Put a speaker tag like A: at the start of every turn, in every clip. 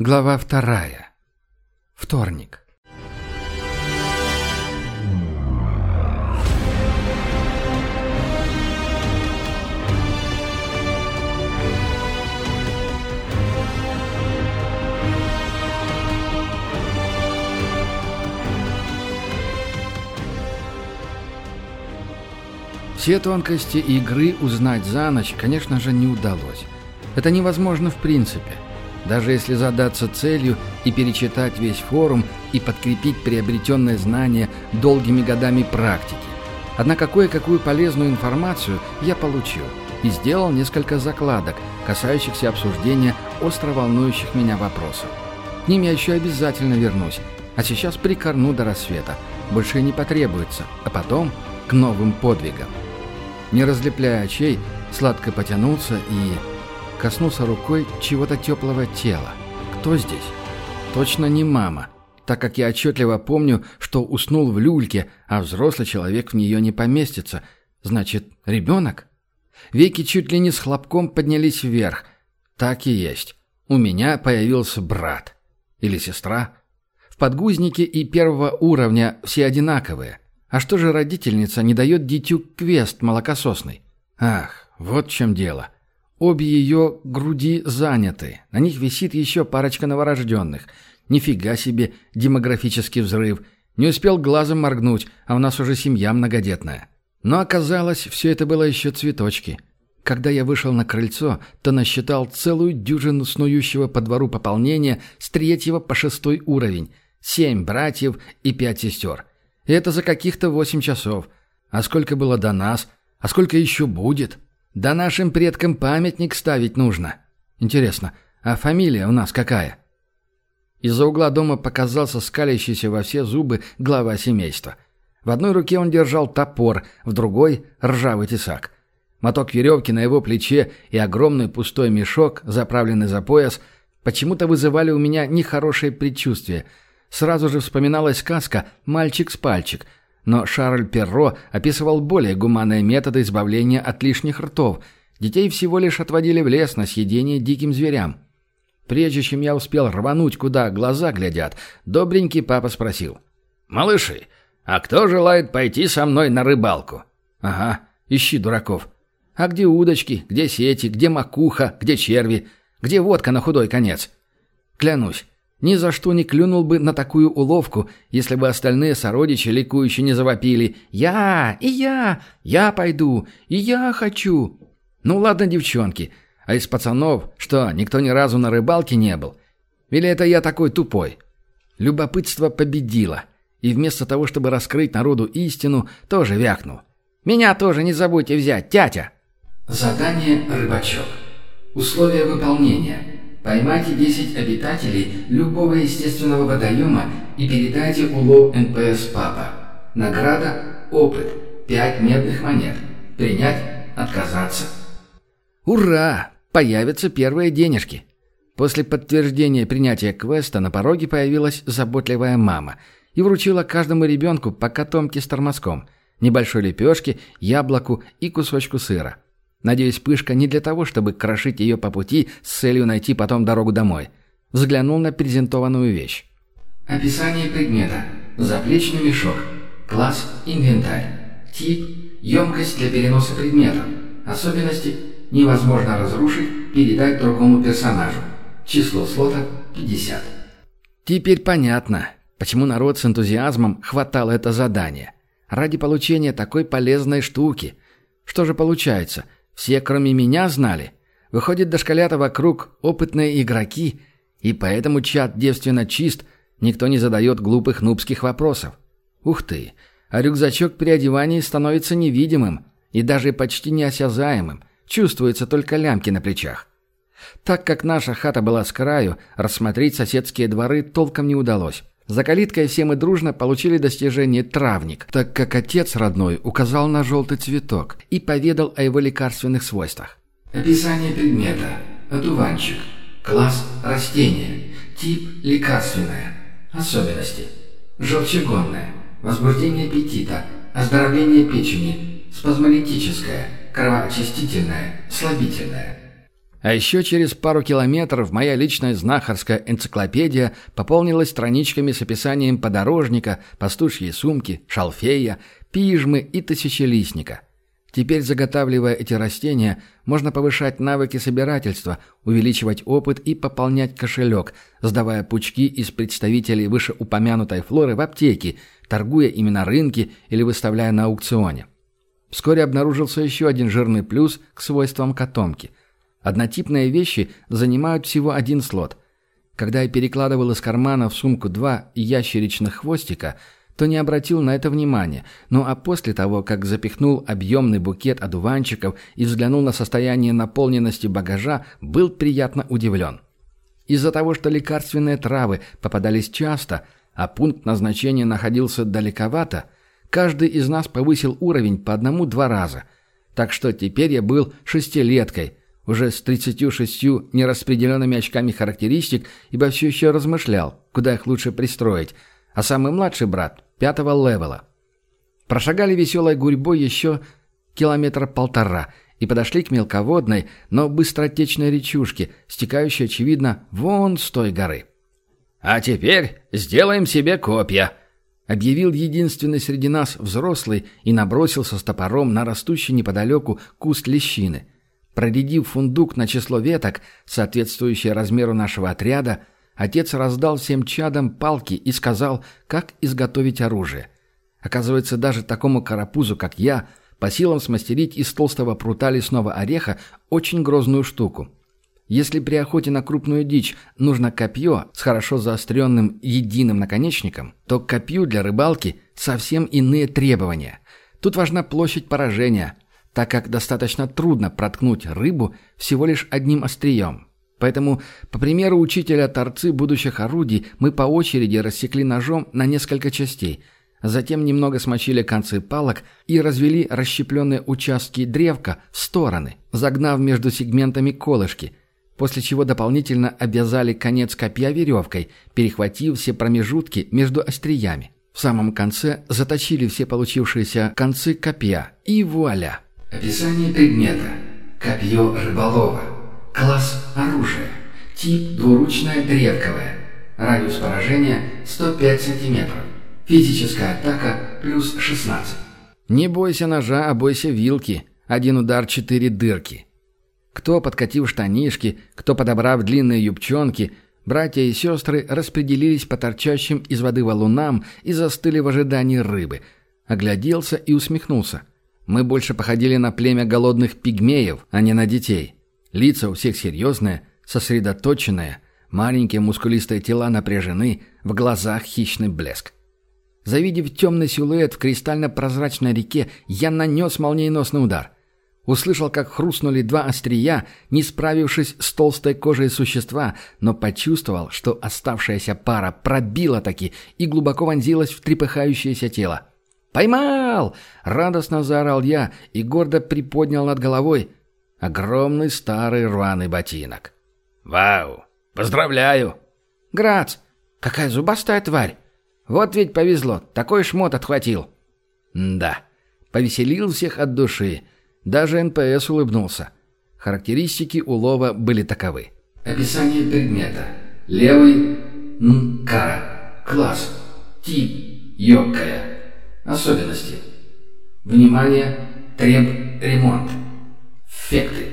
A: Глава вторая. Вторник. Все тонкости игры узнать за ночь, конечно же, не удалось. Это невозможно в принципе. Даже если задаться целью и перечитать весь форум и подкрепить приобретенное знание долгими годами практики. Однако кое-какую полезную информацию я получил и сделал несколько закладок, касающихся обсуждения остро волнующих меня вопросов. К ним я еще обязательно вернусь, а сейчас прикорну до рассвета. Больше не потребуется, а потом к новым подвигам. Не разлепляя очей, сладко потянулся и коснулся рукой чего-то теплого тела. Кто здесь? Точно не мама, так как я отчетливо помню, что уснул в люльке, а взрослый человек в нее не поместится. Значит, ребенок? Веки чуть ли не с хлопком поднялись вверх. Так и есть. У меня появился брат. Или сестра. В подгузнике и первого уровня все одинаковые. А что же родительница не дает дитю квест молокососный? Ах, вот в чем дело. Обе ее груди заняты. На них висит еще парочка новорожденных. Нифига себе демографический взрыв. Не успел глазом моргнуть, а у нас уже семья многодетная. Но оказалось, все это было еще цветочки. Когда я вышел на крыльцо, то насчитал целую дюжину снующего по двору пополнения с третьего по шестой уровень. Семь братьев и пять сестер. И это за каких-то восемь часов. А сколько было до нас? А сколько еще будет? Да нашим предкам памятник ставить нужно. Интересно, а фамилия у нас какая? Из-за угла дома показался скалящийся во все зубы глава семейства. В одной руке он держал топор, в другой — ржавый тесак. Моток веревки на его плече и огромный пустой мешок, заправленный за пояс, почему-то вызывали у меня нехорошее предчувствие. Сразу же вспоминалась сказка «Мальчик с пальчик», но Шарль Перро описывал более гуманные методы избавления от лишних ртов. Детей всего лишь отводили в лес на съедение диким зверям. Прежде чем я успел рвануть, куда глаза глядят, добренький папа спросил. «Малыши, а кто желает пойти со мной на рыбалку?» «Ага, ищи дураков. А где удочки, где сети, где макуха, где черви, где водка на худой конец?» Клянусь, ни за что не клюнул бы на такую уловку, если бы остальные сородичи ликующе не завопили «Я! И я! Я пойду! И я хочу!» Ну ладно, девчонки, а из пацанов, что, никто ни разу на рыбалке не был? Или это я такой тупой? Любопытство победило, и вместо того, чтобы раскрыть народу истину, тоже вякнул. «Меня тоже не забудьте взять, тятя!»
B: Задание «Рыбачок». Условия выполнения – Поймайте 10 обитателей любого естественного водоема и передайте улов НПС «Папа». Награда – опыт, 5 медных монет. Принять, отказаться.
A: Ура! Появятся первые денежки. После подтверждения принятия квеста на пороге появилась заботливая мама и вручила каждому ребенку по котомке с тормозком, небольшой лепешке, яблоку и кусочку сыра. Надеюсь, Пышка не для того, чтобы крошить ее по пути с целью найти потом дорогу домой. Взглянул на презентованную вещь.
B: Описание предмета. Заплечный мешок. Класс «Инвентарь». Тип «Емкость для переноса предметов». Особенности «Невозможно разрушить, передать другому персонажу». Число слота 50.
A: Теперь понятно, почему народ с энтузиазмом хватал это задание. Ради получения такой полезной штуки. Что же получается? Все, кроме меня, знали. Выходит, дошколята вокруг опытные игроки, и поэтому чат девственно чист, никто не задает глупых нубских вопросов. Ух ты! А рюкзачок при одевании становится невидимым и даже почти неосязаемым. Чувствуются только лямки на плечах. Так как наша хата была с краю, рассмотреть соседские дворы толком не удалось. За калиткой все мы дружно получили достижение «травник», так как отец родной указал на желтый цветок и поведал о его лекарственных свойствах.
B: Описание предмета. Одуванчик. Класс растения. Тип лекарственное. Особенности. Желчегонное. Возбуждение аппетита. Оздоровление печени. Спазмолитическое. Кровоочистительное. Слабительное.
A: А еще через пару километров моя личная знахарская энциклопедия пополнилась страничками с описанием подорожника, пастушьей сумки, шалфея, пижмы и тысячелистника. Теперь, заготавливая эти растения, можно повышать навыки собирательства, увеличивать опыт и пополнять кошелек, сдавая пучки из представителей вышеупомянутой флоры в аптеки, торгуя ими на рынке или выставляя на аукционе. Вскоре обнаружился еще один жирный плюс к свойствам котомки – Однотипные вещи занимают всего один слот. Когда я перекладывал из кармана в сумку два ящеричных хвостика, то не обратил на это внимания, ну а после того, как запихнул объемный букет одуванчиков и взглянул на состояние наполненности багажа, был приятно удивлен. Из-за того, что лекарственные травы попадались часто, а пункт назначения находился далековато, каждый из нас повысил уровень по одному-два раза. Так что теперь я был шестилеткой – уже с 36 нераспределенными очками характеристик, ибо все еще размышлял, куда их лучше пристроить, а самый младший брат – пятого левела. Прошагали веселой гурьбой еще километра полтора и подошли к мелководной, но быстротечной речушке, стекающей, очевидно, вон с той горы. «А теперь сделаем себе копья», — объявил единственный среди нас взрослый и набросился с топором на растущий неподалеку куст лещины — Проредив фундук на число веток, соответствующее размеру нашего отряда, отец раздал всем чадам палки и сказал, как изготовить оружие. Оказывается, даже такому карапузу, как я, по силам смастерить из толстого прута лесного ореха очень грозную штуку. Если при охоте на крупную дичь нужно копье с хорошо заостренным единым наконечником, то к копью для рыбалки совсем иные требования. Тут важна площадь поражения – так как достаточно трудно проткнуть рыбу всего лишь одним острием. Поэтому, по примеру учителя торцы будущих орудий, мы по очереди рассекли ножом на несколько частей, затем немного смочили концы палок и развели расщепленные участки древка в стороны, загнав между сегментами колышки, после чего дополнительно обвязали конец копья веревкой, перехватив все промежутки между остриями. В самом конце заточили все получившиеся концы копья, и вуаля!
B: Описание предмета. Копье рыболова. Класс оружия. Тип двуручное древковое. Радиус поражения 105 см. Физическая атака плюс 16.
A: Не бойся ножа, а бойся вилки. Один удар, четыре дырки. Кто, подкатив штанишки, кто, подобрав длинные юбчонки, братья и сестры распределились по торчащим из воды валунам и застыли в ожидании рыбы. Огляделся и усмехнулся. Мы больше походили на племя голодных пигмеев, а не на детей. Лица у всех серьезные, сосредоточенные, маленькие мускулистые тела напряжены, в глазах хищный блеск. Завидев темный силуэт в кристально-прозрачной реке, я нанес молниеносный удар. Услышал, как хрустнули два острия, не справившись с толстой кожей существа, но почувствовал, что оставшаяся пара пробила таки и глубоко вонзилась в трепыхающееся тело. «Поймал!» — радостно заорал я и гордо приподнял над головой огромный старый рваный ботинок.
C: «Вау! Поздравляю!»
A: «Грац! Какая зубастая тварь! Вот ведь повезло, такой шмот отхватил!» «Да, повеселил всех от души. Даже НПС улыбнулся. Характеристики улова были таковы.
B: Описание предмета. Левый Нкара. Класс. Тип. Йоккая. Особенности. Внимание, треб ремонт. Эффекты.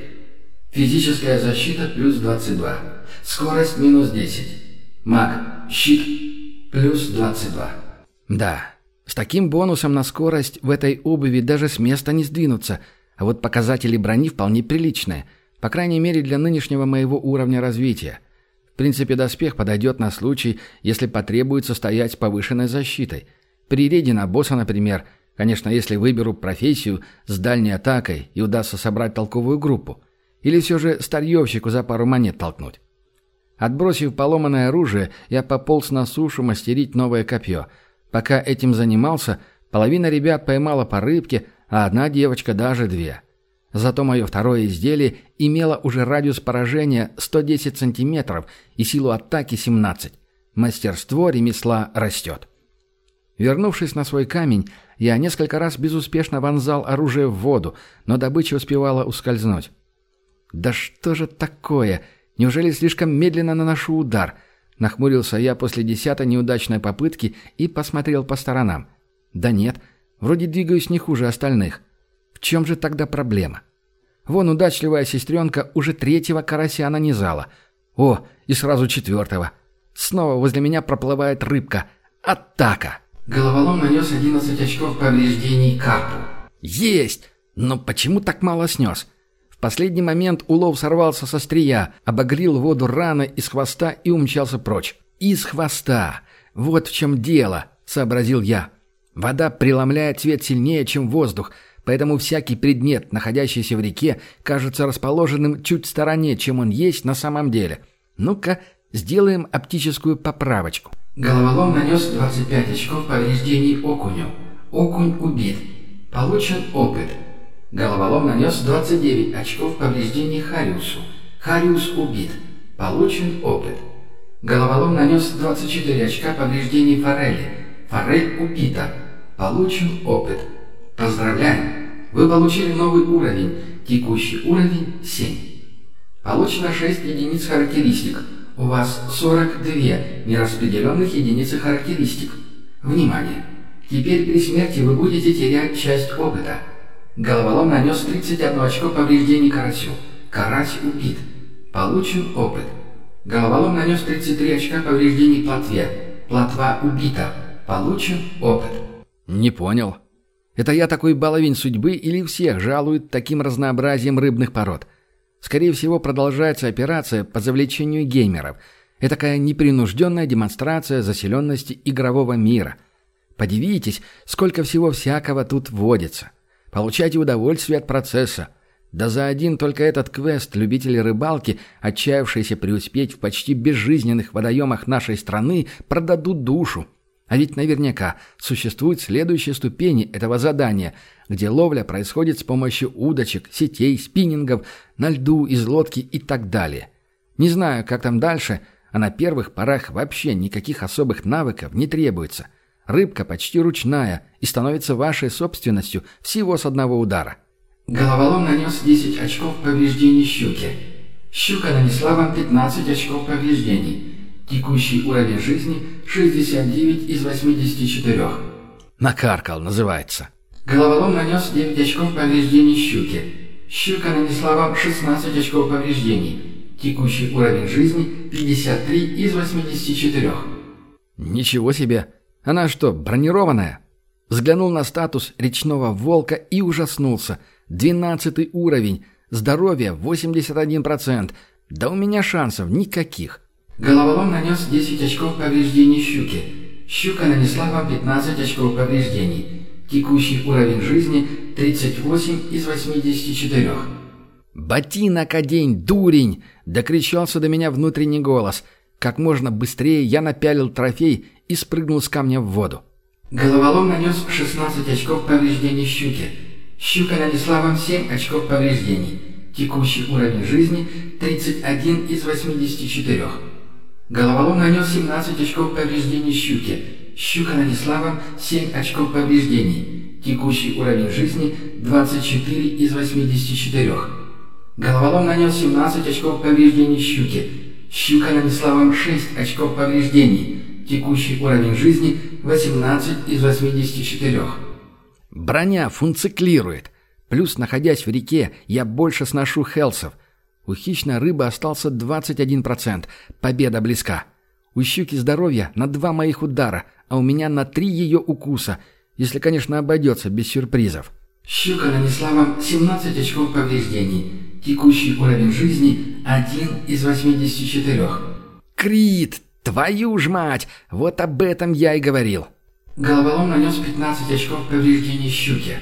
B: Физическая защита плюс 22. Скорость минус 10. Маг. Щит плюс 22.
A: Да, с таким бонусом на скорость в этой обуви даже с места не сдвинуться, а вот показатели брони вполне приличные, по крайней мере для нынешнего моего уровня развития. В принципе, доспех подойдет на случай, если потребуется стоять с повышенной защитой – при рейде на босса, например, конечно, если выберу профессию с дальней атакой и удастся собрать толковую группу. Или все же старьевщику за пару монет толкнуть. Отбросив поломанное оружие, я пополз на сушу мастерить новое копье. Пока этим занимался, половина ребят поймала по рыбке, а одна девочка даже две. Зато мое второе изделие имело уже радиус поражения 110 сантиметров и силу атаки 17. Мастерство ремесла растет. Вернувшись на свой камень, я несколько раз безуспешно вонзал оружие в воду, но добыча успевала ускользнуть. «Да что же такое? Неужели слишком медленно наношу удар?» Нахмурился я после десятой неудачной попытки и посмотрел по сторонам. «Да нет, вроде двигаюсь не хуже остальных. В чем же тогда проблема?» Вон удачливая сестренка уже третьего карася нанизала. О, и сразу четвертого. Снова возле меня проплывает рыбка. Атака!
B: Головолом нанес 11 очков повреждений карпу.
A: Есть! Но почему так мало снес? В последний момент улов сорвался со стрия, обогрил воду рано из хвоста и умчался прочь. Из хвоста! Вот в чем дело, сообразил я. Вода преломляет цвет сильнее, чем воздух, поэтому всякий предмет, находящийся в реке, кажется расположенным чуть в стороне, чем он есть на самом деле. Ну-ка, сделаем оптическую поправочку.
B: Головолом нанес 25 очков повреждений окуню. Окунь убит. Получен опыт. Головолом нанес 29 очков повреждений Хариусу. Хариус убит. Получен опыт. Головолом нанес 24 очка повреждений Форели. Форель убита. Получен опыт. Поздравляем! Вы получили новый уровень. Текущий уровень 7. Получено 6 единиц характеристик. У вас 42 нераспределенных единицы характеристик. Внимание! Теперь при смерти вы будете терять часть опыта. Головолом нанес 31 очко повреждений карасю. Карась убит. Получен опыт. Головолом нанес 33 очка повреждений плотве. Плотва убита. Получен опыт.
A: Не понял. Это я такой баловень судьбы или всех жалуют таким разнообразием рыбных пород? Скорее всего, продолжается операция по завлечению геймеров. Это такая непринужденная демонстрация заселенности игрового мира. Подивитесь, сколько всего всякого тут водится. Получайте удовольствие от процесса. Да за один только этот квест любители рыбалки, отчаявшиеся преуспеть в почти безжизненных водоемах нашей страны, продадут душу. А ведь наверняка существуют следующие ступени этого задания, где ловля происходит с помощью удочек, сетей, спиннингов, на льду, из лодки и так далее. Не знаю, как там дальше, а на первых порах вообще никаких особых навыков не требуется. Рыбка почти ручная и становится вашей собственностью всего с одного удара.
B: Головолом нанес 10 очков повреждений щуке. Щука нанесла вам 15 очков повреждений. Текущий уровень жизни 69 из 84.
A: Накаркал, называется.
B: Головолом нанес 9 очков повреждений щуке. Щука нанесла вам 16 очков повреждений. Текущий уровень жизни 53 из 84.
A: Ничего себе! Она что, бронированная? Взглянул на статус речного волка и ужаснулся. Двенадцатый уровень. Здоровье 81%. Да у меня шансов никаких.
B: Головолом нанес 10 очков повреждений щуке. Щука нанесла вам 15 очков повреждений. Текущий уровень жизни 38 из 84.
A: «Ботинок одень, дурень!» – докричался до меня внутренний голос. Как можно быстрее я напялил трофей и спрыгнул с камня в воду.
B: Головолом нанес 16 очков повреждений щуке. Щука нанесла вам 7 очков повреждений. Текущий уровень жизни 31 из 84. Головолом нанес 17 очков повреждений щуке. Щука нанесла вам 7 очков повреждений. Текущий уровень жизни 24 из 84. Головолом нанес 17 очков повреждений щуке. Щука нанесла вам 6 очков повреждений. Текущий уровень жизни 18 из 84.
A: Броня функциклирует. Плюс, находясь в реке, я больше сношу хелсов. У хищной рыбы остался 21%. Победа близка. У щуки здоровья на два моих удара, а у меня на три ее укуса, если, конечно, обойдется без сюрпризов.
B: Щука нанесла вам 17 очков повреждений. Текущий уровень жизни 1 из 84.
A: Крит! Твою ж мать! Вот об этом я и говорил.
B: Головолом нанес 15 очков повреждений щуке.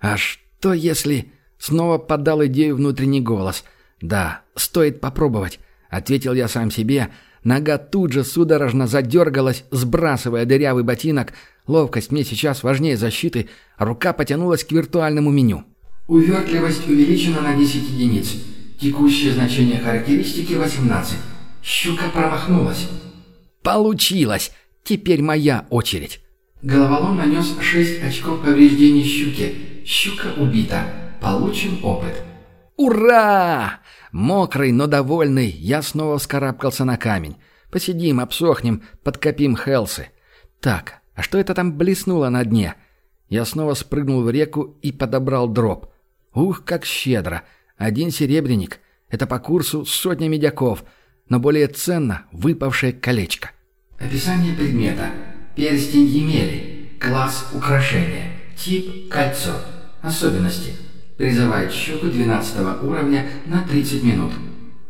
A: А что если... Снова подал идею внутренний голос – «Да, стоит попробовать», — ответил я сам себе. Нога тут же судорожно задергалась, сбрасывая дырявый ботинок. Ловкость мне сейчас важнее защиты, а рука потянулась к виртуальному меню.
B: Увертливость увеличена на 10 единиц. Текущее значение характеристики 18. Щука промахнулась.
A: Получилось! Теперь моя очередь.
B: Головолом нанес 6 очков повреждений щуке. Щука убита. Получен опыт.
A: Ура! Мокрый, но довольный, я снова вскарабкался на камень. Посидим, обсохнем, подкопим хелсы. Так, а что это там блеснуло на дне? Я снова спрыгнул в реку и подобрал дроп. Ух, как щедро! Один серебряник. Это по курсу сотня медяков, но более ценно выпавшее колечко.
B: Описание предмета. Перстень Емели. Класс украшения. Тип кольцо. Особенности. Призывает щуку 12 уровня на 30 минут.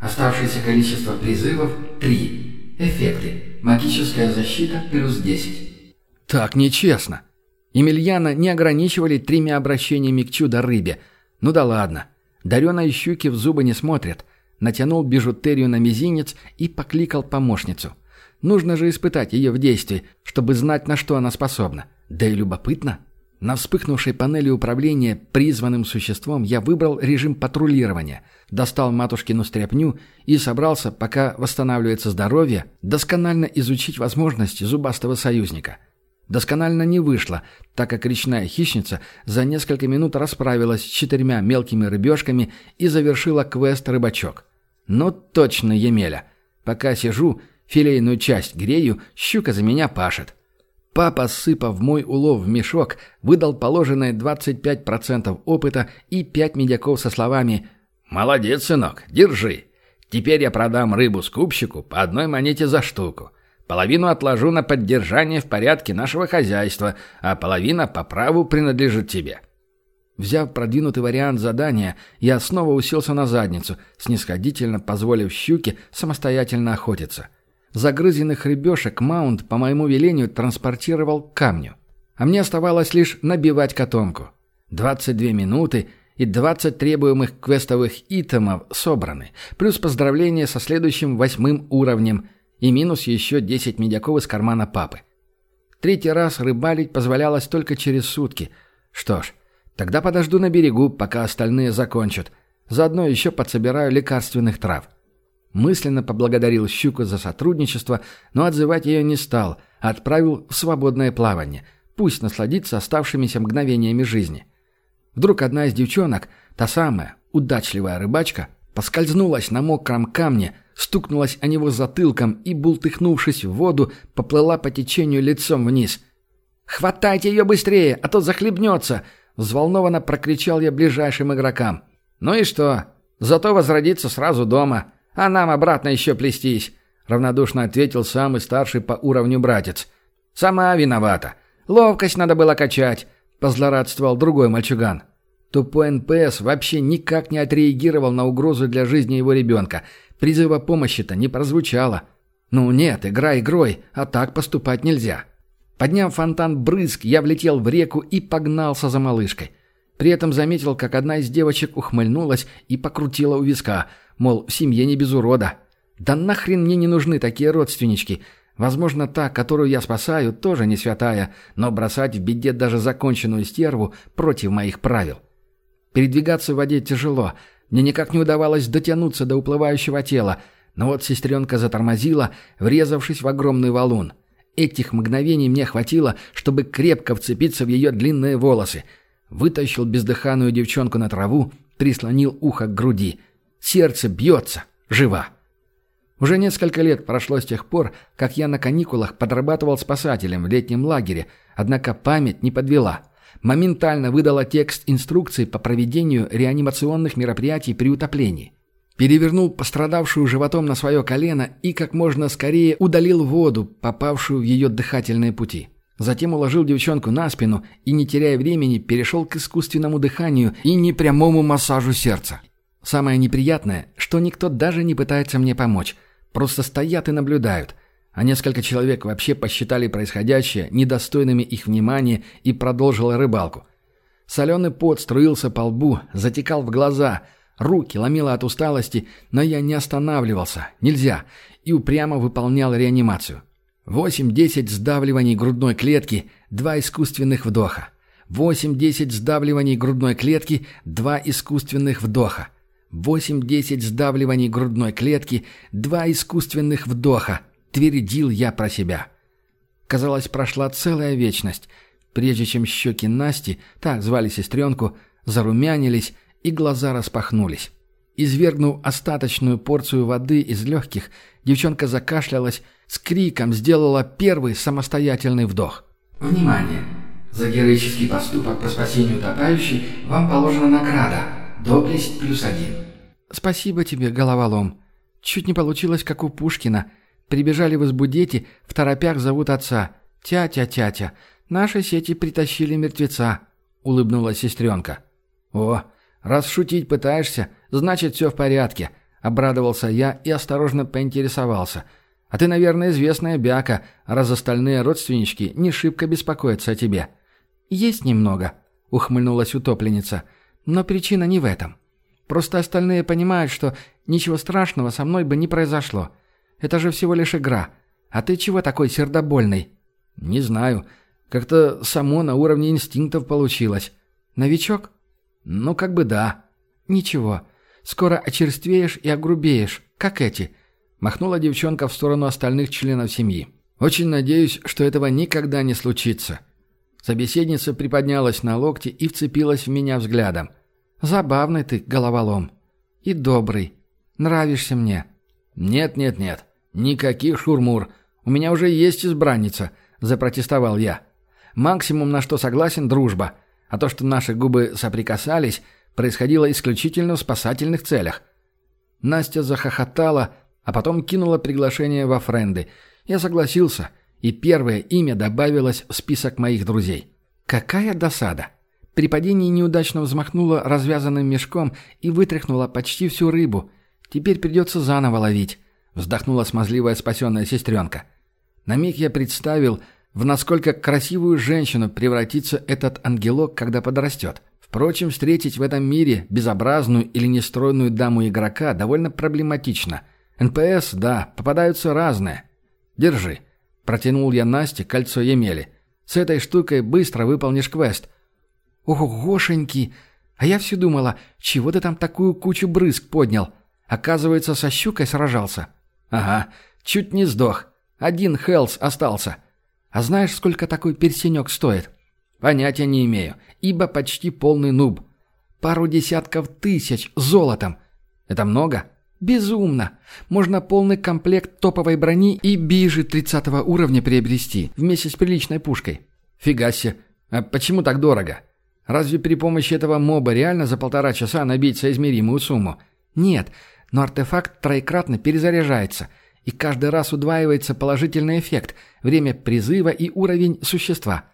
B: Оставшееся количество призывов – 3. Эффекты. Магическая защита плюс 10.
A: Так нечестно. Емельяна не ограничивали тремя обращениями к чудо-рыбе. Ну да ладно. Дареной щуки в зубы не смотрят. Натянул бижутерию на мизинец и покликал помощницу. Нужно же испытать ее в действии, чтобы знать, на что она способна. Да и любопытно. На вспыхнувшей панели управления призванным существом я выбрал режим патрулирования, достал матушкину стряпню и собрался, пока восстанавливается здоровье, досконально изучить возможности зубастого союзника. Досконально не вышло, так как речная хищница за несколько минут расправилась с четырьмя мелкими рыбешками и завершила квест «Рыбачок». Но точно Емеля. Пока сижу, филейную часть грею, щука за меня пашет. Папа, сыпав мой улов в мешок, выдал положенные 25% опыта и 5 медяков со словами «Молодец, сынок, держи. Теперь я продам рыбу скупщику по одной монете за штуку. Половину отложу на поддержание в порядке нашего хозяйства, а половина по праву принадлежит тебе». Взяв продвинутый вариант задания, я снова уселся на задницу, снисходительно позволив щуке самостоятельно охотиться. Загрызенных рыбешек Маунт по моему велению транспортировал к камню. А мне оставалось лишь набивать котомку. 22 минуты и 20 требуемых квестовых итемов собраны, плюс поздравление со следующим восьмым уровнем и минус еще 10 медяков из кармана папы. Третий раз рыбалить позволялось только через сутки. Что ж, тогда подожду на берегу, пока остальные закончат. Заодно еще подсобираю лекарственных трав. Мысленно поблагодарил Щуку за сотрудничество, но отзывать ее не стал, а отправил в свободное плавание. Пусть насладится оставшимися мгновениями жизни. Вдруг одна из девчонок, та самая, удачливая рыбачка, поскользнулась на мокром камне, стукнулась о него затылком и, бултыхнувшись в воду, поплыла по течению лицом вниз. «Хватайте ее быстрее, а то захлебнется!» — взволнованно прокричал я ближайшим игрокам. «Ну и что? Зато возродится сразу дома. А нам обратно еще плестись», — равнодушно ответил самый старший по уровню братец. «Сама виновата. Ловкость надо было качать», — позлорадствовал другой мальчуган. Тупой НПС вообще никак не отреагировал на угрозу для жизни его ребенка. Призыва помощи-то не прозвучало. «Ну нет, игра игрой, а так поступать нельзя». Подняв фонтан брызг, я влетел в реку и погнался за малышкой. При этом заметил, как одна из девочек ухмыльнулась и покрутила у виска — Мол, в семье не без урода. Да нахрен мне не нужны такие родственнички. Возможно, та, которую я спасаю, тоже не святая, но бросать в беде даже законченную стерву против моих правил. Передвигаться в воде тяжело. Мне никак не удавалось дотянуться до уплывающего тела, но вот сестренка затормозила, врезавшись в огромный валун. Этих мгновений мне хватило, чтобы крепко вцепиться в ее длинные волосы. Вытащил бездыханную девчонку на траву, прислонил ухо к груди. Сердце бьется. Жива. Уже несколько лет прошло с тех пор, как я на каникулах подрабатывал спасателем в летнем лагере, однако память не подвела. Моментально выдала текст инструкции по проведению реанимационных мероприятий при утоплении. Перевернул пострадавшую животом на свое колено и как можно скорее удалил воду, попавшую в ее дыхательные пути. Затем уложил девчонку на спину и, не теряя времени, перешел к искусственному дыханию и непрямому массажу сердца. Самое неприятное, что никто даже не пытается мне помочь. Просто стоят и наблюдают. А несколько человек вообще посчитали происходящее недостойными их внимания и продолжила рыбалку. Соленый пот струился по лбу, затекал в глаза, руки ломило от усталости, но я не останавливался, нельзя, и упрямо выполнял реанимацию. Восемь-десять сдавливаний грудной клетки, два искусственных вдоха. Восемь-десять сдавливаний грудной клетки, два искусственных вдоха. Восемь-десять сдавливаний грудной клетки, два искусственных вдоха. Твердил я про себя. Казалось, прошла целая вечность, прежде чем щеки Насти, так звали сестренку, зарумянились и глаза распахнулись. Извергнув остаточную порцию воды из легких, девчонка закашлялась, с криком сделала первый самостоятельный вдох.
B: «Внимание! За героический поступок по спасению утопающей вам положена награда. Доблесть плюс один».
A: «Спасибо тебе, головолом. Чуть не получилось, как у Пушкина. Прибежали возбудети, в торопях зовут отца. Тя-тя-тя-тя. Наши сети притащили мертвеца», — улыбнулась сестренка. «О, раз шутить пытаешься, значит, все в порядке», — обрадовался я и осторожно поинтересовался. «А ты, наверное, известная бяка, раз остальные родственнички не шибко беспокоятся о тебе». «Есть немного», — ухмыльнулась утопленница. «Но причина не в этом. Просто остальные понимают, что ничего страшного со мной бы не произошло. Это же всего лишь игра. А ты чего такой сердобольный?» «Не знаю. Как-то само на уровне инстинктов получилось». «Новичок?» «Ну, как бы да». «Ничего. Скоро очерствеешь и огрубеешь, как эти», — махнула девчонка в сторону остальных членов семьи. «Очень надеюсь, что этого никогда не случится». Собеседница приподнялась на локти и вцепилась в меня взглядом. «Забавный ты, головолом. И добрый. Нравишься мне». «Нет-нет-нет. Никаких шурмур. У меня уже есть избранница», — запротестовал я. «Максимум, на что согласен, дружба. А то, что наши губы соприкасались, происходило исключительно в спасательных целях». Настя захохотала, а потом кинула приглашение во френды. Я согласился — и первое имя добавилось в список моих друзей. Какая досада! При падении неудачно взмахнула развязанным мешком и вытряхнула почти всю рыбу. Теперь придется заново ловить, вздохнула смазливая спасенная сестренка. На миг я представил, в насколько красивую женщину превратится этот ангелок, когда подрастет. Впрочем, встретить в этом мире безобразную или нестройную даму игрока довольно проблематично. НПС, да, попадаются разные. Держи. Протянул я Насте кольцо Емели. «С этой штукой быстро выполнишь квест». «Ого, Гошеньки! А я все думала, чего ты там такую кучу брызг поднял? Оказывается, со щукой сражался». «Ага, чуть не сдох. Один Хелс остался. А знаешь, сколько такой перстенек стоит?» «Понятия не имею, ибо почти полный нуб. Пару десятков тысяч золотом. Это много?» Безумно! Можно полный комплект топовой брони и бижи 30 уровня приобрести, вместе с приличной пушкой. Фига себе. А почему так дорого? Разве при помощи этого моба реально за полтора часа набить соизмеримую сумму? Нет, но артефакт троекратно перезаряжается, и каждый раз удваивается положительный эффект, время призыва и уровень существа.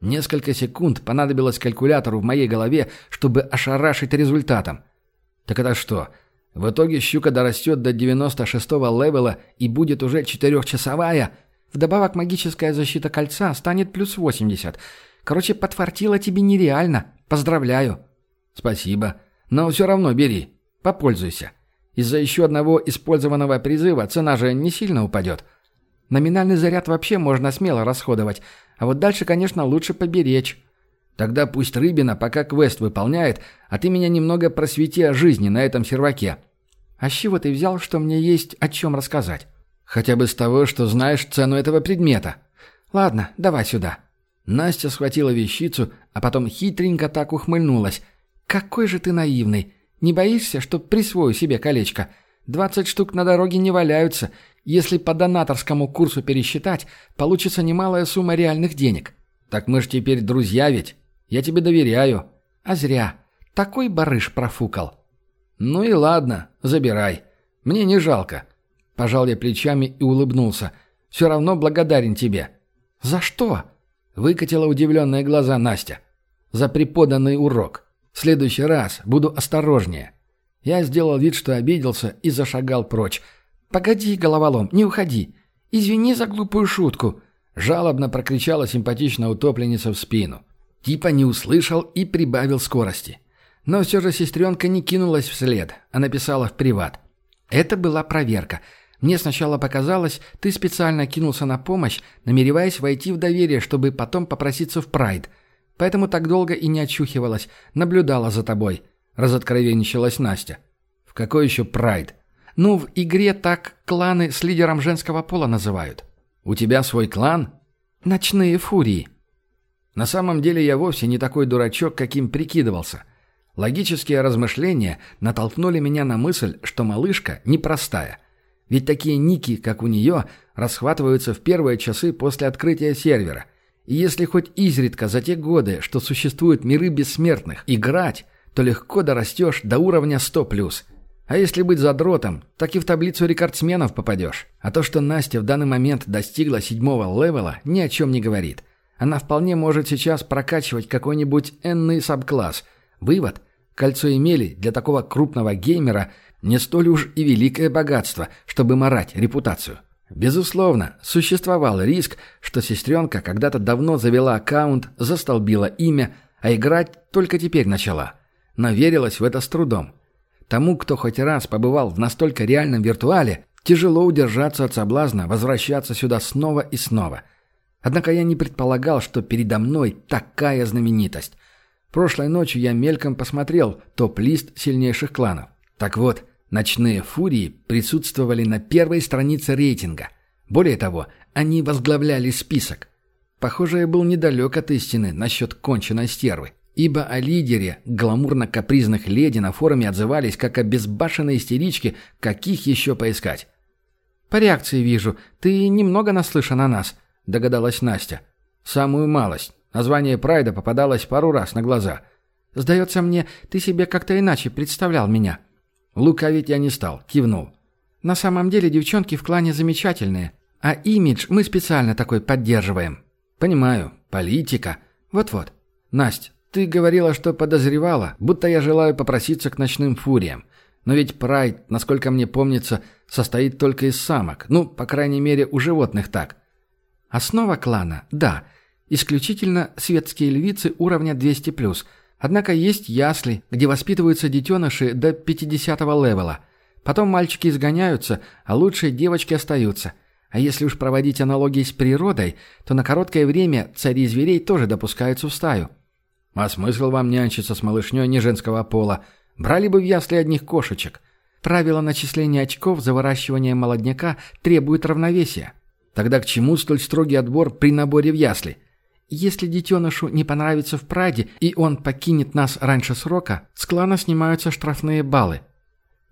A: Несколько секунд понадобилось калькулятору в моей голове, чтобы ошарашить результатом. Так это что, в итоге щука дорастет до 96-го левела и будет уже четырехчасовая. Вдобавок магическая защита кольца станет плюс 80. Короче, подфартило тебе нереально. Поздравляю. Спасибо. Но все равно бери. Попользуйся. Из-за еще одного использованного призыва цена же не сильно упадет. Номинальный заряд вообще можно смело расходовать. А вот дальше, конечно, лучше поберечь. Тогда пусть Рыбина пока квест выполняет, а ты меня немного просвети о жизни на этом серваке. А с чего ты взял, что мне есть о чем рассказать? Хотя бы с того, что знаешь цену этого предмета. Ладно, давай сюда. Настя схватила вещицу, а потом хитренько так ухмыльнулась. Какой же ты наивный. Не боишься, что присвою себе колечко? Двадцать штук на дороге не валяются. Если по донаторскому курсу пересчитать, получится немалая сумма реальных денег. Так мы ж теперь друзья ведь. Я тебе доверяю». «А зря. Такой барыш профукал». «Ну и ладно, забирай. Мне не жалко». Пожал я плечами и улыбнулся. «Все равно благодарен тебе». «За что?» Выкатила удивленные глаза Настя. «За преподанный урок. В следующий раз буду осторожнее». Я сделал вид, что обиделся и зашагал прочь. «Погоди, головолом, не уходи. Извини за глупую шутку», — жалобно прокричала симпатичная утопленница в спину. Типа не услышал и прибавил скорости. Но все же сестренка не кинулась вслед, а написала в приват. Это была проверка. Мне сначала показалось, ты специально кинулся на помощь, намереваясь войти в доверие, чтобы потом попроситься в прайд. Поэтому так долго и не очухивалась, наблюдала за тобой. Разоткровенничалась Настя. В какой еще прайд? Ну, в игре так кланы с лидером женского пола называют. У тебя свой клан? Ночные фурии. На самом деле я вовсе не такой дурачок, каким прикидывался. Логические размышления натолкнули меня на мысль, что малышка непростая. Ведь такие ники, как у нее, расхватываются в первые часы после открытия сервера. И если хоть изредка за те годы, что существуют миры бессмертных, играть, то легко дорастешь до уровня 100+. А если быть задротом, так и в таблицу рекордсменов попадешь. А то, что Настя в данный момент достигла седьмого левела, ни о чем не говорит. Она вполне может сейчас прокачивать какой-нибудь энный сабкласс. Вывод – Кольцо имели для такого крупного геймера не столь уж и великое богатство, чтобы марать репутацию. Безусловно, существовал риск, что сестренка когда-то давно завела аккаунт, застолбила имя, а играть только теперь начала. Но верилась в это с трудом. Тому, кто хоть раз побывал в настолько реальном виртуале, тяжело удержаться от соблазна возвращаться сюда снова и снова. Однако я не предполагал, что передо мной такая знаменитость. Прошлой ночью я мельком посмотрел топ-лист сильнейших кланов. Так вот, ночные фурии присутствовали на первой странице рейтинга. Более того, они возглавляли список. Похоже, я был недалек от истины насчет конченной стервы. Ибо о лидере гламурно-капризных леди на форуме отзывались как о безбашенной истеричке, каких еще поискать. «По реакции вижу, ты немного наслышан о нас», — догадалась Настя. «Самую малость. Название Прайда попадалось пару раз на глаза. «Сдается мне, ты себе как-то иначе представлял меня». Лукавить я не стал, кивнул. «На самом деле девчонки в клане замечательные, а имидж мы специально такой поддерживаем». «Понимаю. Политика. Вот-вот. Насть, ты говорила, что подозревала, будто я желаю попроситься к ночным фуриям. Но ведь прайд, насколько мне помнится, состоит только из самок. Ну, по крайней мере, у животных так». «Основа клана, да». Исключительно светские львицы уровня 200+. Однако есть ясли, где воспитываются детеныши до 50-го левела. Потом мальчики изгоняются, а лучшие девочки остаются. А если уж проводить аналогии с природой, то на короткое время цари зверей тоже допускаются в стаю. А смысл вам нянчиться с малышней не женского пола? Брали бы в ясли одних кошечек. Правило начисления очков за выращивание молодняка требует равновесия. Тогда к чему столь строгий отбор при наборе в ясли? Если детенышу не понравится в Праде, и он покинет нас раньше срока, с клана снимаются штрафные баллы.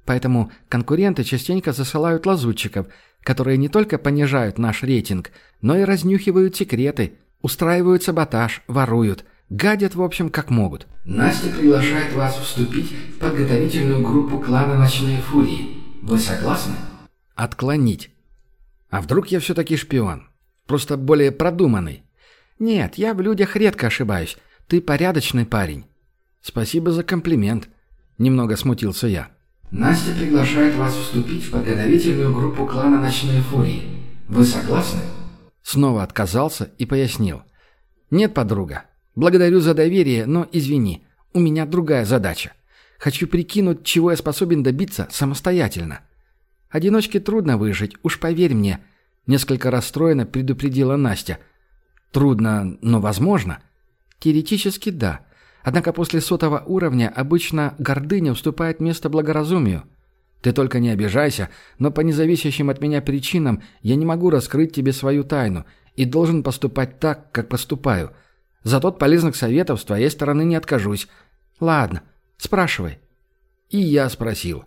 A: Поэтому конкуренты частенько засылают лазутчиков, которые не только понижают наш рейтинг, но и разнюхивают секреты, устраивают саботаж, воруют, гадят, в общем, как могут.
B: Настя приглашает вас вступить в подготовительную группу клана «Ночные фурии». Вы согласны?
A: Отклонить. А вдруг я все-таки шпион? Просто более продуманный.
D: «Нет, я в людях редко ошибаюсь. Ты порядочный парень».
A: «Спасибо за комплимент», — немного смутился я.
B: «Настя приглашает вас вступить в подготовительную группу клана «Ночные фурии». Вы согласны?»
A: Снова отказался и пояснил. «Нет, подруга. Благодарю за доверие, но извини, у меня другая задача. Хочу прикинуть, чего я способен добиться самостоятельно. Одиночке трудно выжить, уж поверь мне», — несколько расстроенно предупредила Настя — Трудно, но возможно. Теоретически да. Однако после сотого уровня обычно гордыня уступает место благоразумию. Ты только не обижайся, но по независящим от меня причинам я не могу раскрыть тебе свою тайну и должен поступать так, как поступаю. Зато от полезных советов с твоей стороны не откажусь. Ладно, спрашивай. И я спросил.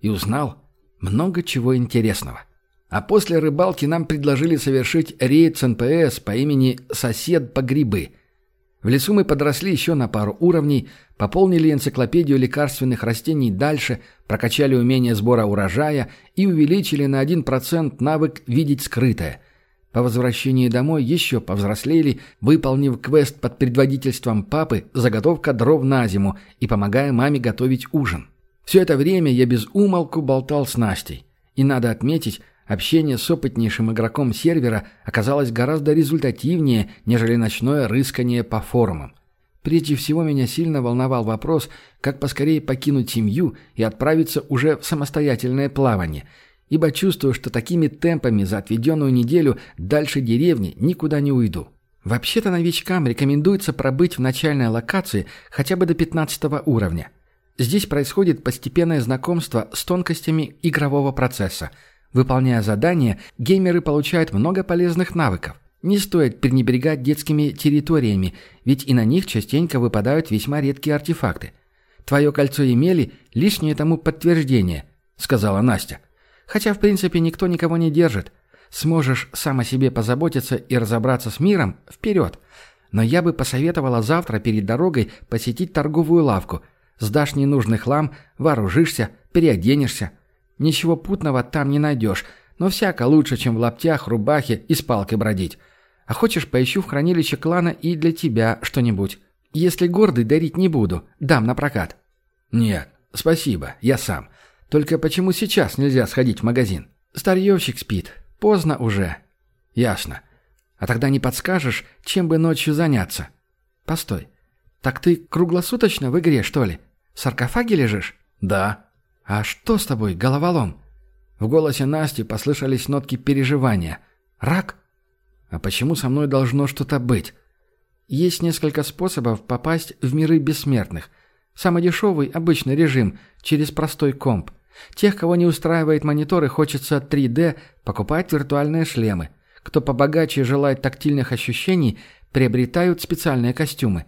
A: И узнал много чего интересного. А после рыбалки нам предложили совершить рейд с НПС по имени «Сосед по грибы». В лесу мы подросли еще на пару уровней, пополнили энциклопедию лекарственных растений дальше, прокачали умение сбора урожая и увеличили на 1% навык «видеть скрытое». По возвращении домой еще повзрослели, выполнив квест под предводительством папы «Заготовка дров на зиму» и помогая маме готовить ужин. Все это время я без умолку болтал с Настей. И надо отметить, Общение с опытнейшим игроком сервера оказалось гораздо результативнее, нежели ночное рыскание по форумам. Прежде всего меня сильно волновал вопрос, как поскорее покинуть семью и отправиться уже в самостоятельное плавание, ибо чувствую, что такими темпами за отведенную неделю дальше деревни никуда не уйду. Вообще-то новичкам рекомендуется пробыть в начальной локации хотя бы до 15 уровня. Здесь происходит постепенное знакомство с тонкостями игрового процесса – Выполняя задания, геймеры получают много полезных навыков. Не стоит пренебрегать детскими территориями, ведь и на них частенько выпадают весьма редкие артефакты. Твое кольцо имели лишнее тому подтверждение», — сказала Настя. «Хотя, в принципе, никто никого не держит. Сможешь сам о себе позаботиться и разобраться с миром — вперед. Но я бы посоветовала завтра перед дорогой посетить торговую лавку. Сдашь ненужный хлам, вооружишься, переоденешься. Ничего путного там не найдешь, но всяко лучше, чем в лаптях, рубахе и с палкой бродить. А хочешь, поищу в хранилище клана и для тебя что-нибудь. Если гордый, дарить не буду. Дам на прокат».
C: «Нет, спасибо, я сам. Только почему сейчас нельзя сходить в магазин?»
A: «Старьевщик спит. Поздно уже».
C: «Ясно.
A: А тогда не подскажешь, чем бы ночью заняться?» «Постой. Так ты круглосуточно в игре, что ли? В саркофаге лежишь?»
C: «Да».
A: «А что с тобой, головолом?» В голосе Насти послышались нотки переживания. «Рак?» «А почему со мной должно что-то быть?» Есть несколько способов попасть в миры бессмертных. Самый дешевый – обычный режим, через простой комп. Тех, кого не устраивает монитор и хочется 3D, покупают виртуальные шлемы. Кто побогаче и желает тактильных ощущений, приобретают специальные костюмы.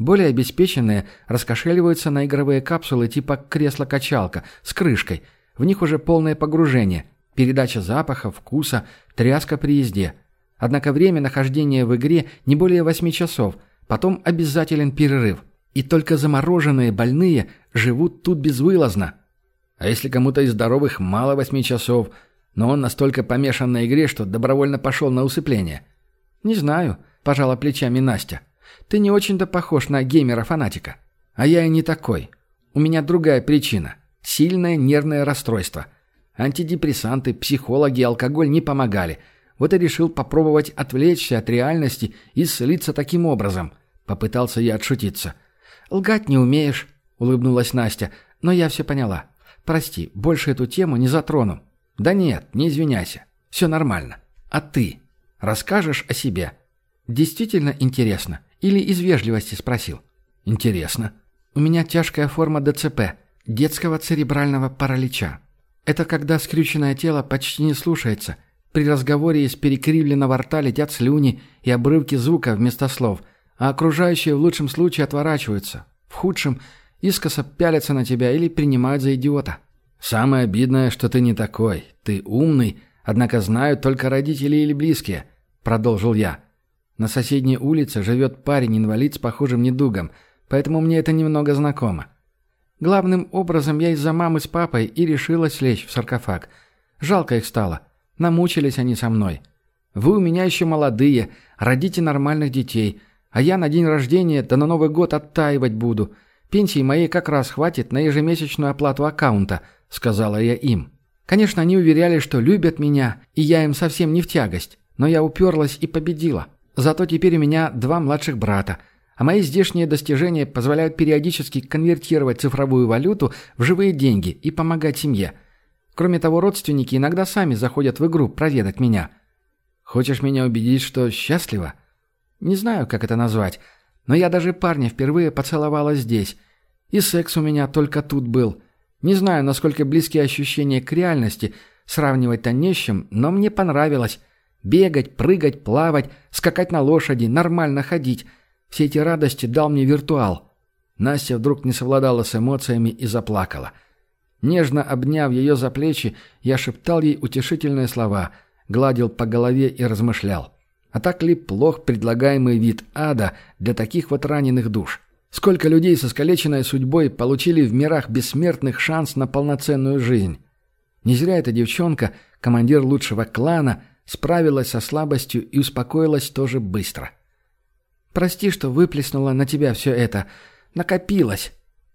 A: Более обеспеченные раскошеливаются на игровые капсулы типа кресло-качалка с крышкой. В них уже полное погружение, передача запаха, вкуса, тряска при езде – Однако время нахождения в игре не более 8 часов, потом обязателен перерыв. И только замороженные больные живут тут безвылазно.
C: А если кому-то из здоровых мало 8 часов, но он настолько помешан на игре, что добровольно пошел на усыпление?
A: «Не знаю», – пожала плечами Настя. «Ты не очень-то похож на геймера-фанатика. А я и не такой. У меня другая причина. Сильное нервное расстройство. Антидепрессанты, психологи алкоголь не помогали – вот и решил попробовать отвлечься от реальности и слиться таким образом. Попытался я отшутиться. «Лгать не умеешь», — улыбнулась Настя, — «но я все поняла. Прости, больше эту тему не затрону». «Да нет, не извиняйся. Все нормально. А ты? Расскажешь о себе?» «Действительно интересно. Или из вежливости спросил?»
C: «Интересно».
A: «У меня тяжкая форма ДЦП, детского церебрального паралича. Это когда скрюченное тело почти не слушается» При разговоре из перекривленного рта летят слюни и обрывки звука вместо слов, а окружающие в лучшем случае отворачиваются, в худшем искоса пялятся на тебя или принимают за идиота.
C: «Самое обидное, что ты не такой. Ты умный, однако знают только родители или близкие», — продолжил я. «На соседней улице живет парень-инвалид с похожим недугом, поэтому мне это немного знакомо.
A: Главным образом я из-за мамы с папой и решилась лечь в саркофаг. Жалко их стало. Намучились они со мной. Вы у меня еще молодые, родите нормальных детей, а я на день рождения да на Новый год оттаивать буду. Пенсии моей как раз хватит на ежемесячную оплату аккаунта», — сказала я им. Конечно, они уверяли, что любят меня, и я им совсем не в тягость, но я уперлась и победила. Зато теперь у меня два младших брата, а мои здешние достижения позволяют периодически конвертировать цифровую валюту в живые деньги и помогать семье. Кроме того, родственники иногда сами заходят в игру проведать меня. Хочешь меня убедить, что счастлива? Не знаю, как это назвать, но я даже парня впервые поцеловала здесь. И секс у меня только тут был. Не знаю, насколько близки ощущения к реальности, сравнивать-то не с чем, но мне понравилось. Бегать, прыгать, плавать, скакать на лошади, нормально ходить. Все эти радости дал мне виртуал. Настя вдруг не совладала с эмоциями и заплакала. — Нежно обняв ее за плечи, я шептал ей утешительные слова, гладил по голове и размышлял. А так ли плох предлагаемый вид ада для таких вот раненых душ? Сколько людей со искалеченной судьбой получили в мирах бессмертных шанс на полноценную жизнь? Не зря эта девчонка, командир лучшего клана, справилась со слабостью и успокоилась тоже быстро. «Прости, что выплеснула на тебя все это. Накопилось»,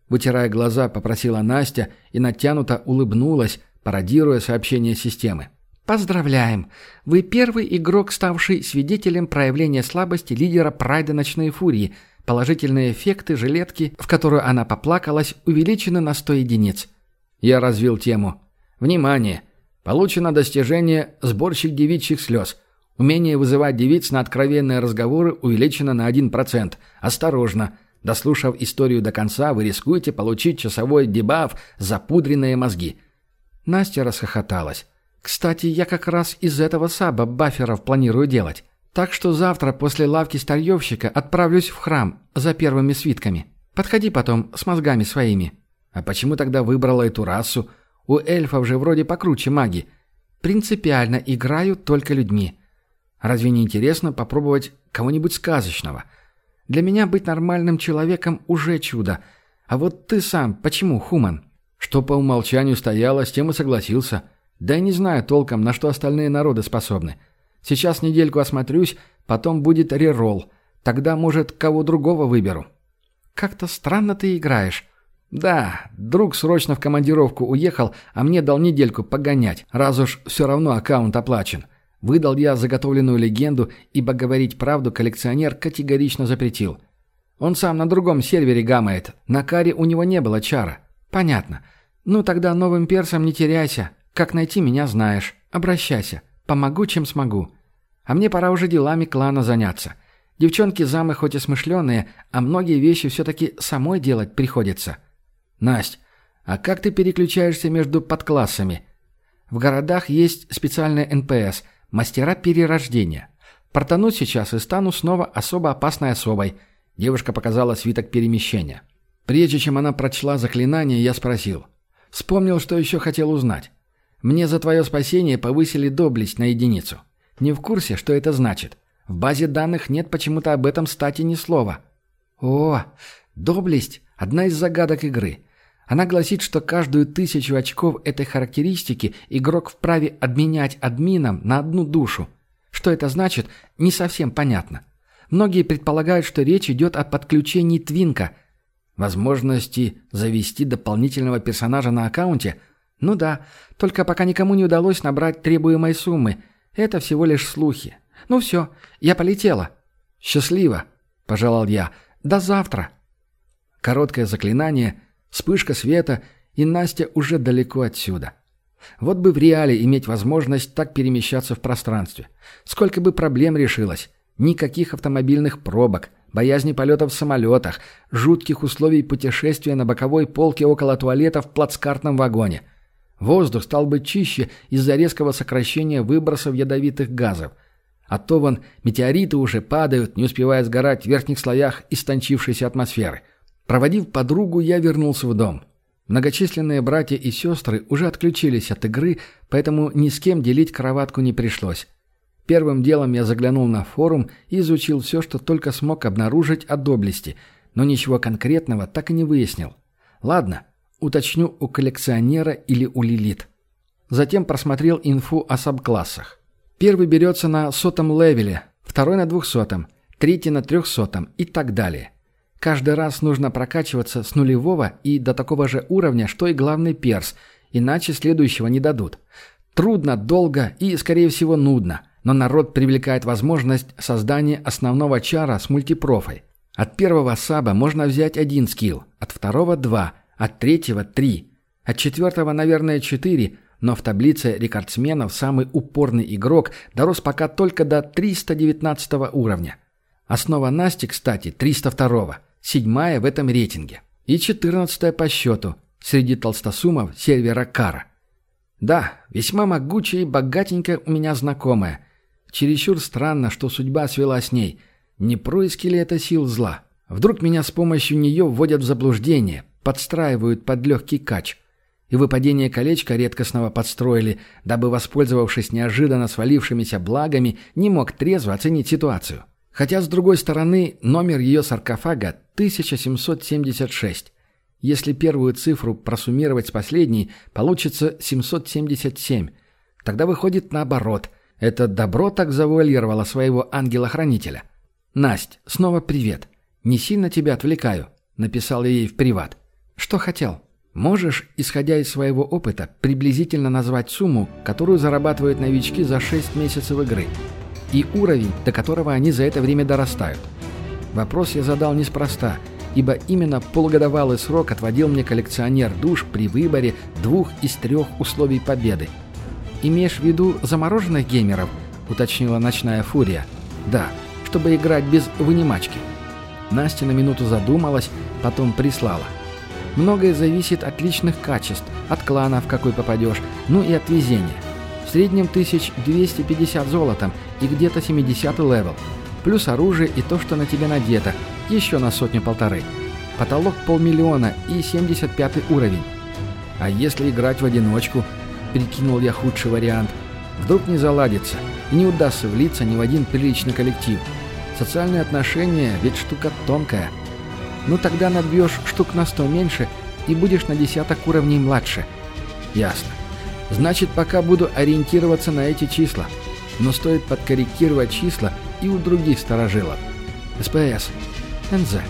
A: Вытирая глаза, попросила Настя и натянуто улыбнулась, пародируя сообщение системы. «Поздравляем! Вы первый игрок, ставший свидетелем проявления слабости лидера Прайда Ночной Фурии. Положительные эффекты жилетки, в которую она поплакалась, увеличены на 100 единиц». Я развил тему. «Внимание! Получено достижение «Сборщик девичьих слез». Умение вызывать девиц на откровенные разговоры увеличено на 1%. Осторожно! Дослушав историю до конца, вы рискуете получить часовой дебаф за пудренные мозги». Настя расхохоталась. «Кстати, я как раз из этого саба баферов планирую делать. Так что завтра после лавки старьевщика отправлюсь в храм за первыми свитками.
D: Подходи потом с мозгами своими».
C: «А почему тогда выбрала эту расу? У эльфов же вроде покруче маги».
D: «Принципиально играю только людьми».
C: «Разве не интересно попробовать кого-нибудь сказочного?»
D: «Для меня быть нормальным человеком уже чудо. А вот ты сам почему, Хуман?»
C: Что по умолчанию стояло, с тем и согласился. Да и не знаю толком, на что остальные народы способны. Сейчас недельку осмотрюсь, потом будет реролл. Тогда, может, кого другого выберу.
D: Как-то странно ты играешь.
C: Да, друг срочно в командировку уехал, а мне дал недельку погонять, раз уж все равно аккаунт оплачен. Выдал я заготовленную легенду, ибо говорить правду коллекционер категорично запретил. Он сам на другом сервере гамает, на каре у него не было чара.
D: Понятно. Ну тогда новым персом не теряйся. Как найти меня знаешь. Обращайся. Помогу, чем смогу. А мне пора уже делами клана заняться. Девчонки-замы хоть и смышленые, а многие вещи все-таки самой делать приходится.
C: Насть, а как ты переключаешься между подклассами?
D: В городах есть специальные НПС – мастера перерождения. Портану сейчас и стану снова особо опасной особой. Девушка показала свиток перемещения.
C: Прежде чем она прочла заклинание, я спросил. Вспомнил, что еще хотел узнать. Мне за твое спасение повысили доблесть на единицу. Не в курсе, что это значит. В базе данных нет почему-то об этом стати ни слова.
D: О, доблесть – одна из загадок игры. Она гласит, что каждую тысячу очков этой характеристики игрок вправе обменять админом на одну душу. Что это значит, не совсем понятно. Многие предполагают, что речь идет о подключении твинка –
C: Возможности завести дополнительного персонажа на аккаунте?
D: Ну да, только пока никому не удалось набрать требуемой суммы. Это всего лишь слухи. Ну все, я полетела.
C: Счастливо, пожелал я.
D: До завтра.
C: Короткое заклинание, вспышка света, и Настя уже далеко отсюда. Вот бы в реале иметь возможность так перемещаться в пространстве. Сколько бы проблем решилось. Никаких автомобильных пробок, боязни полетов в самолетах, жутких условий путешествия на боковой полке около туалета в плацкартном вагоне. Воздух стал бы чище из-за резкого сокращения выбросов ядовитых газов. А то вон метеориты уже падают, не успевая сгорать в верхних слоях истончившейся атмосферы. Проводив подругу, я вернулся в дом. Многочисленные братья и сестры уже отключились от игры, поэтому ни с кем делить кроватку не пришлось. Первым делом я заглянул на форум и изучил все, что только смог обнаружить о доблести, но ничего конкретного так и не выяснил. Ладно, уточню у коллекционера или у Лилит. Затем просмотрел инфу о сабклассах. Первый берется на сотом левеле, второй на двухсотом, третий на трехсотом и так далее. Каждый раз нужно прокачиваться с нулевого и до такого же уровня, что и главный перс, иначе следующего не дадут. Трудно, долго и, скорее всего, нудно – но народ привлекает возможность создания основного чара с мультипрофой. От первого саба можно взять один скилл, от второго – два, от третьего – три, от четвертого, наверное, четыре, но в таблице рекордсменов самый упорный игрок дорос пока только до 319 уровня. Основа Насти, кстати, 302, седьмая в этом рейтинге. И 14 по счету среди толстосумов сервера Кара. Да, весьма могучая и богатенькая у меня знакомая, Чересчур странно, что судьба свела с ней. Не происки ли это сил зла? Вдруг меня с помощью нее вводят в заблуждение, подстраивают под легкий кач. И выпадение колечка редкостного подстроили, дабы, воспользовавшись неожиданно свалившимися благами, не мог трезво оценить ситуацию. Хотя, с другой стороны, номер ее саркофага 1776. Если первую цифру просуммировать с последней, получится 777. Тогда выходит наоборот. Это добро так завуалировало своего ангела-хранителя. «Насть, снова привет. Не сильно тебя отвлекаю», — написал я ей в приват. «Что хотел? Можешь, исходя из своего опыта, приблизительно назвать сумму, которую зарабатывают новички за 6 месяцев игры, и уровень, до которого они за это время дорастают?» Вопрос я задал неспроста, ибо именно полугодовалый срок отводил мне коллекционер душ при выборе двух из трех условий победы — «Имеешь в виду замороженных геймеров?» — уточнила ночная фурия. «Да, чтобы играть без вынимачки». Настя на минуту задумалась, потом прислала. «Многое зависит от личных качеств, от клана, в какой попадешь, ну и от везения. В среднем 1250 золотом и где-то 70 level. Плюс оружие и то, что на тебе надето, еще на сотню-полторы.
D: Потолок полмиллиона и 75 уровень.
C: А если играть в одиночку? Прикинул я худший вариант. Вдруг не заладится и не удастся влиться ни в один приличный коллектив. Социальные отношения ведь штука тонкая.
D: Ну тогда набьешь штук на сто меньше и будешь на десяток уровней младше.
C: Ясно. Значит, пока буду ориентироваться на эти числа. Но стоит подкорректировать числа и у других сторожилов. СПС.
D: НЗ.